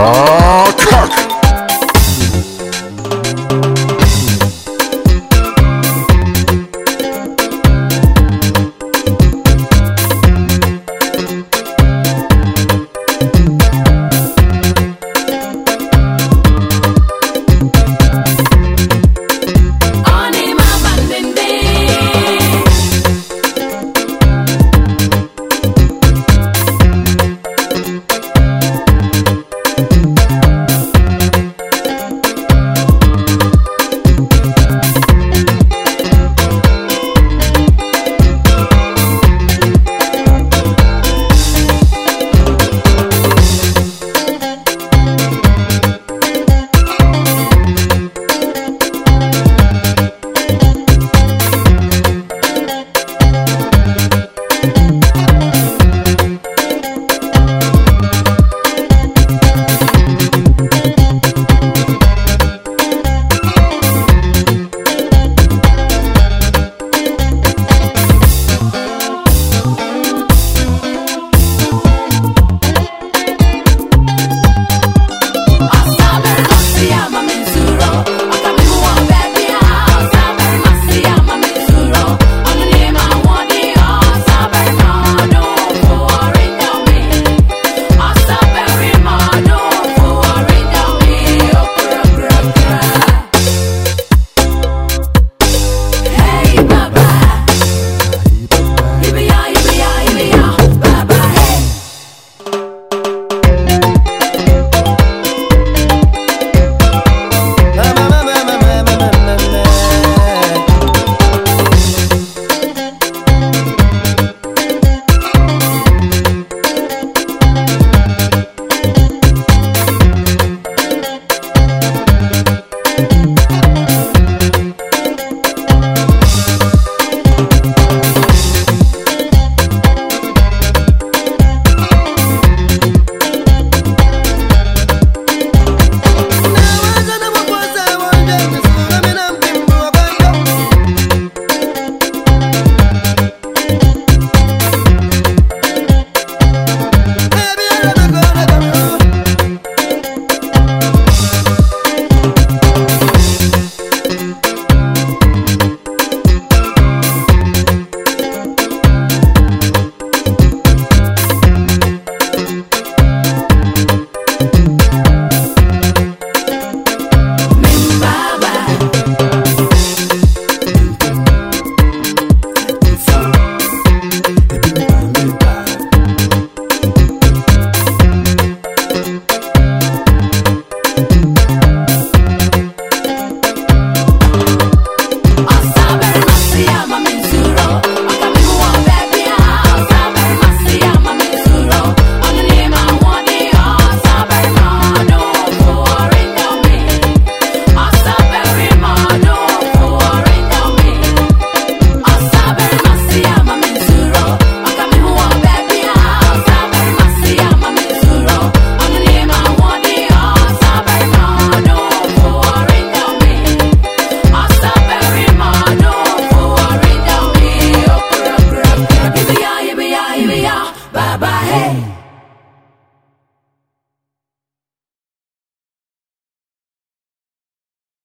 Rock. bye bye. Hey.